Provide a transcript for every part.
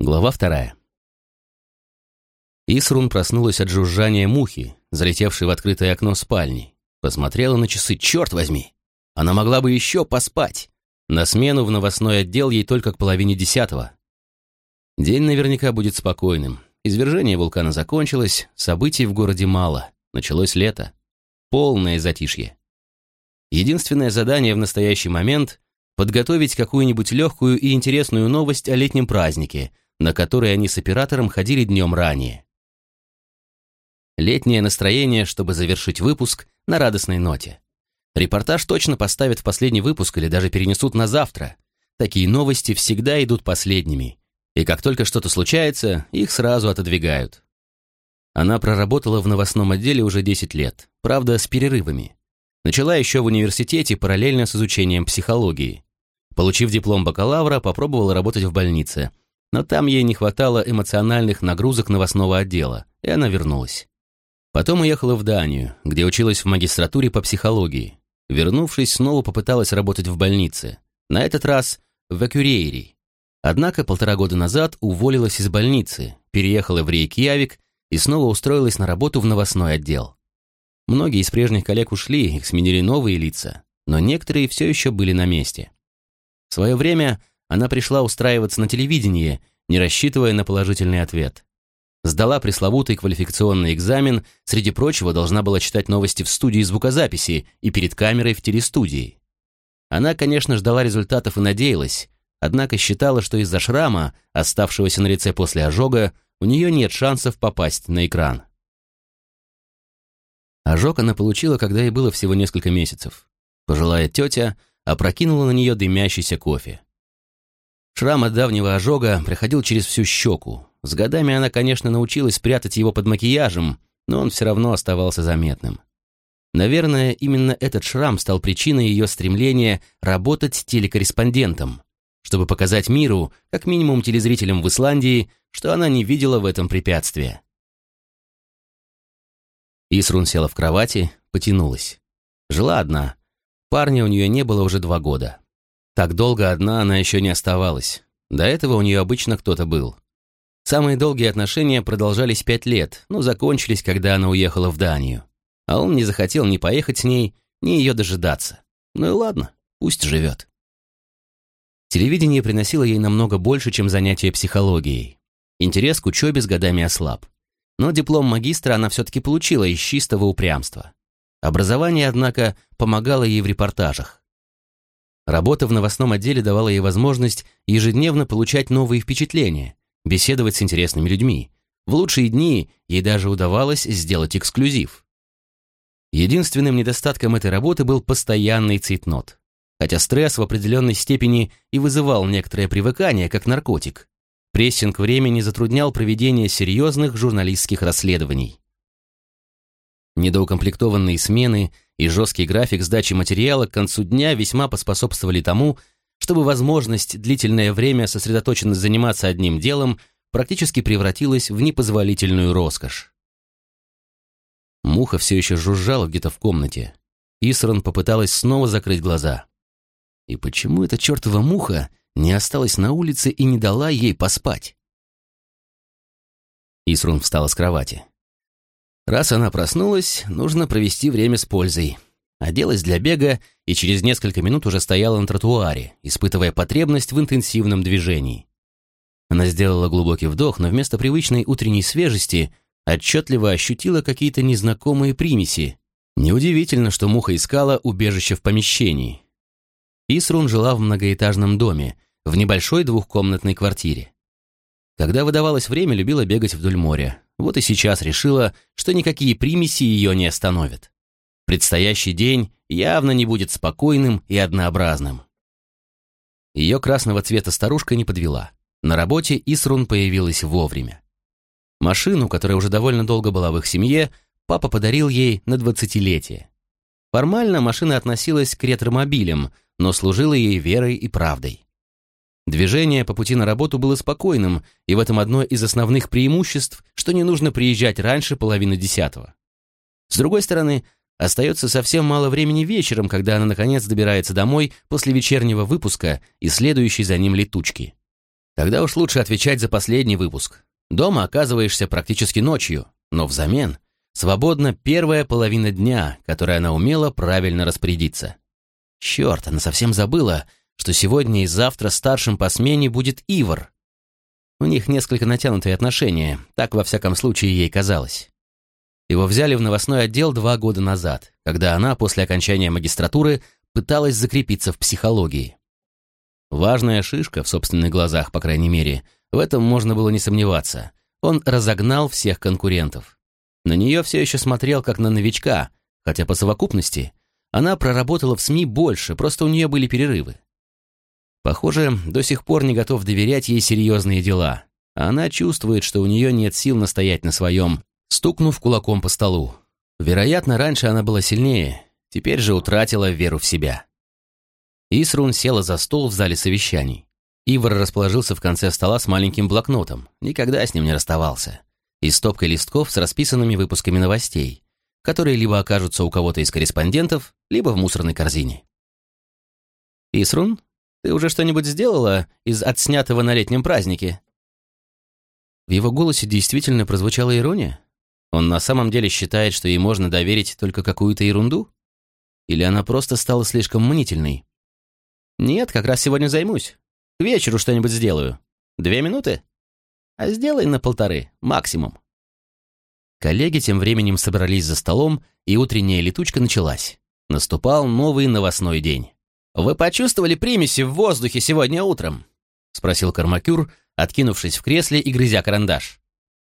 Глава вторая. Исрун проснулась от жужжания мухи, залетевшей в открытое окно спальни. Посмотрела на часы, черт возьми! Она могла бы еще поспать. На смену в новостной отдел ей только к половине десятого. День наверняка будет спокойным. Извержение вулкана закончилось, событий в городе мало. Началось лето. Полное затишье. Единственное задание в настоящий момент — подготовить какую-нибудь легкую и интересную новость о летнем празднике, на который они с оператором ходили днем ранее. Летнее настроение, чтобы завершить выпуск на радостной ноте. Репортаж точно поставят в последний выпуск или даже перенесут на завтра. Такие новости всегда идут последними. И как только что-то случается, их сразу отодвигают. Она проработала в новостном отделе уже 10 лет, правда, с перерывами. Начала еще в университете параллельно с изучением психологии. Получив диплом бакалавра, попробовала работать в больнице, но там ей не хватало эмоциональных нагрузок новостного отдела, и она вернулась. Потом уехала в Данию, где училась в магистратуре по психологии. Вернувшись, снова попыталась работать в больнице. На этот раз в Экюрейри. Однако полтора года назад уволилась из больницы, переехала в Рейкьявик и снова устроилась на работу в новостной отдел. Многие из прежних коллег ушли, их сменили новые лица, но некоторые все еще были на месте. В свое время она пришла устраиваться на телевидение, не рассчитывая на положительный ответ. Сдала пресловутый квалификационный экзамен, среди прочего должна была читать новости в студии звукозаписи и перед камерой в телестудии. Она, конечно, ждала результатов и надеялась, однако считала, что из-за шрама, оставшегося на лице после ожога, у нее нет шансов попасть на экран. Ожог она получила, когда ей было всего несколько месяцев. Пожилая тетя опрокинула на нее дымящийся кофе. Шрам от давнего ожога проходил через всю щеку. С годами она, конечно, научилась прятать его под макияжем, но он все равно оставался заметным. Наверное, именно этот шрам стал причиной ее стремления работать телекорреспондентом, чтобы показать миру, как минимум телезрителям в Исландии, что она не видела в этом препятствия. Исрун села в кровати, потянулась. Жила одна. Парня у нее не было уже два года. Так долго одна она еще не оставалась. До этого у нее обычно кто-то был. Самые долгие отношения продолжались пять лет, но закончились, когда она уехала в Данию. А он не захотел ни поехать с ней, ни ее дожидаться. Ну и ладно, пусть живет. Телевидение приносило ей намного больше, чем занятия психологией. Интерес к учебе с годами ослаб. Но диплом магистра она все-таки получила из чистого упрямства. Образование, однако, помогало ей в репортажах. Работа в новостном отделе давала ей возможность ежедневно получать новые впечатления, беседовать с интересными людьми. В лучшие дни ей даже удавалось сделать эксклюзив. Единственным недостатком этой работы был постоянный цитнот. Хотя стресс в определенной степени и вызывал некоторое привыкание, как наркотик. Прессинг времени затруднял проведение серьезных журналистских расследований. Недоукомплектованные смены и жесткий график сдачи материала к концу дня весьма поспособствовали тому, чтобы возможность длительное время сосредоточенно заниматься одним делом практически превратилась в непозволительную роскошь. Муха все еще жужжала где-то в комнате. Исрон попыталась снова закрыть глаза. И почему эта чертова муха не осталась на улице и не дала ей поспать? Исрун встала с кровати. Раз она проснулась, нужно провести время с пользой. Оделась для бега и через несколько минут уже стояла на тротуаре, испытывая потребность в интенсивном движении. Она сделала глубокий вдох, но вместо привычной утренней свежести отчетливо ощутила какие-то незнакомые примеси. Неудивительно, что муха искала убежище в помещении. Исрун жила в многоэтажном доме, в небольшой двухкомнатной квартире. Когда выдавалось время, любила бегать вдоль моря, вот и сейчас решила, что никакие примеси ее не остановят. Предстоящий день явно не будет спокойным и однообразным. Ее красного цвета старушка не подвела. На работе Исрун появилась вовремя. Машину, которая уже довольно долго была в их семье, папа подарил ей на двадцатилетие. Формально машина относилась к ретромобилям, но служила ей верой и правдой. Движение по пути на работу было спокойным, и в этом одно из основных преимуществ, что не нужно приезжать раньше половины десятого. С другой стороны, остается совсем мало времени вечером, когда она наконец добирается домой после вечернего выпуска и следующей за ним летучки. Тогда уж лучше отвечать за последний выпуск. Дома оказываешься практически ночью, но взамен свободна первая половина дня, которой она умела правильно распорядиться. Черт, она совсем забыла, что сегодня и завтра старшим по смене будет Ивар. У них несколько натянутые отношения, так во всяком случае ей казалось. Его взяли в новостной отдел два года назад, когда она после окончания магистратуры пыталась закрепиться в психологии. Важная шишка в собственных глазах, по крайней мере, в этом можно было не сомневаться. Он разогнал всех конкурентов. На нее все еще смотрел как на новичка, хотя по совокупности она проработала в СМИ больше, просто у нее были перерывы. Похоже, до сих пор не готов доверять ей серьезные дела. Она чувствует, что у нее нет сил настоять на своем, стукнув кулаком по столу. Вероятно, раньше она была сильнее, теперь же утратила веру в себя. Исрун села за стол в зале совещаний. Ивар расположился в конце стола с маленьким блокнотом, никогда с ним не расставался, и стопкой листков с расписанными выпусками новостей, которые либо окажутся у кого-то из корреспондентов, либо в мусорной корзине. «Исрун, ты уже что-нибудь сделала из отснятого на летнем празднике?» В его голосе действительно прозвучала ирония. Он на самом деле считает, что ей можно доверить только какую-то ерунду? Или она просто стала слишком мнительной? «Нет, как раз сегодня займусь. К вечеру что-нибудь сделаю. Две минуты? А сделай на полторы, максимум». Коллеги тем временем собрались за столом, и утренняя летучка началась. Наступал новый новостной день. «Вы почувствовали примеси в воздухе сегодня утром?» — спросил Кармакюр, откинувшись в кресле и грызя карандаш.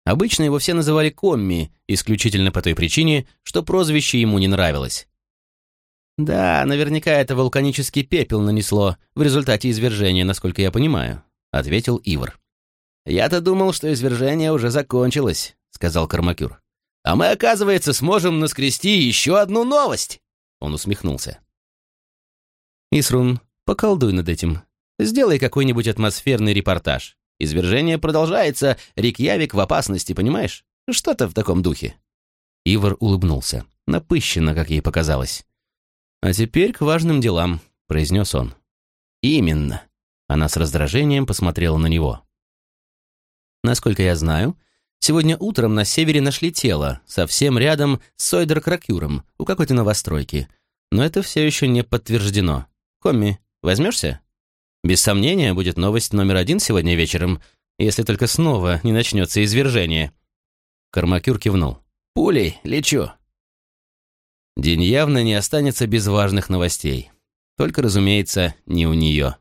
Обычно его все называли Комми, исключительно по той причине, что прозвище ему не нравилось. «Да, наверняка это вулканический пепел нанесло в результате извержения, насколько я понимаю», — ответил Ивар. «Я-то думал, что извержение уже закончилось», — сказал Кармакюр. «А мы, оказывается, сможем наскрести еще одну новость!» Он усмехнулся. «Исрун, поколдуй над этим. Сделай какой-нибудь атмосферный репортаж. Извержение продолжается, Рикьявик в опасности, понимаешь? Что-то в таком духе». Ивар улыбнулся. Напыщенно, как ей показалось. «А теперь к важным делам», — произнес он. «Именно». Она с раздражением посмотрела на него. «Насколько я знаю, сегодня утром на севере нашли тело, совсем рядом с Сойдер-Кракюром, у какой-то новостройки. Но это все еще не подтверждено. Комми, возьмешься?» «Без сомнения, будет новость номер один сегодня вечером, если только снова не начнется извержение». Кармакюр кивнул. «Пулей, лечу». День явно не останется без важных новостей. Только, разумеется, не у нее.